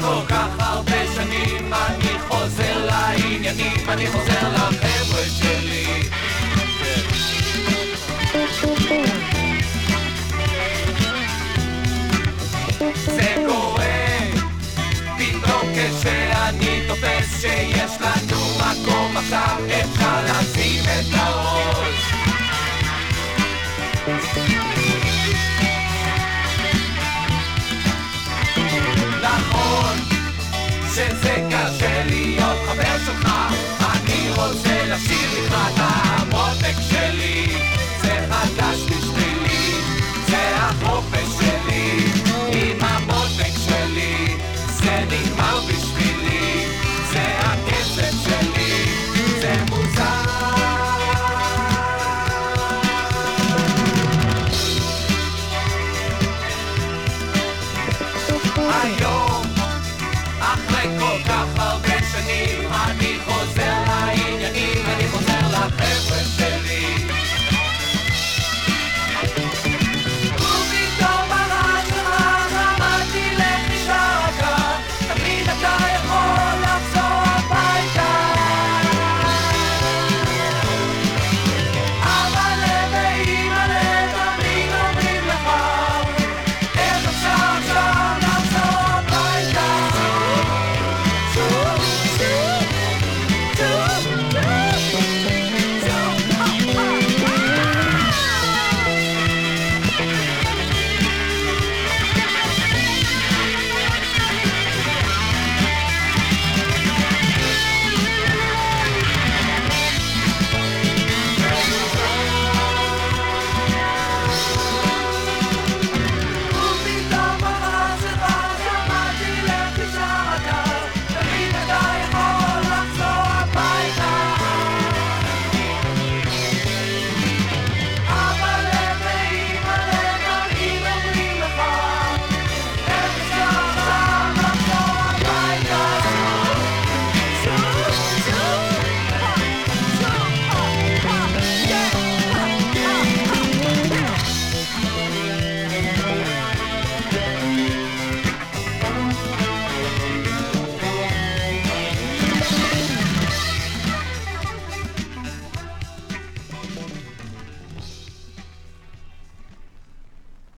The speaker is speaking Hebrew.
כל כך הרבה שנים אני חוזר לעניינים, אני חוזר לחבר'ה שלי. זה קורה פתאום כשאני תופס שיש לנו מקום עכשיו אפשר לשים את הראש שזה קשה להיות חבר שלך. אני רוצה לשיר לך את המותק שלי. זה חדש בשבילי, זה החופש שלי. עם המותק שלי, זה נגמר בשבילי. זה הכסף שלי, זה מוזר. היום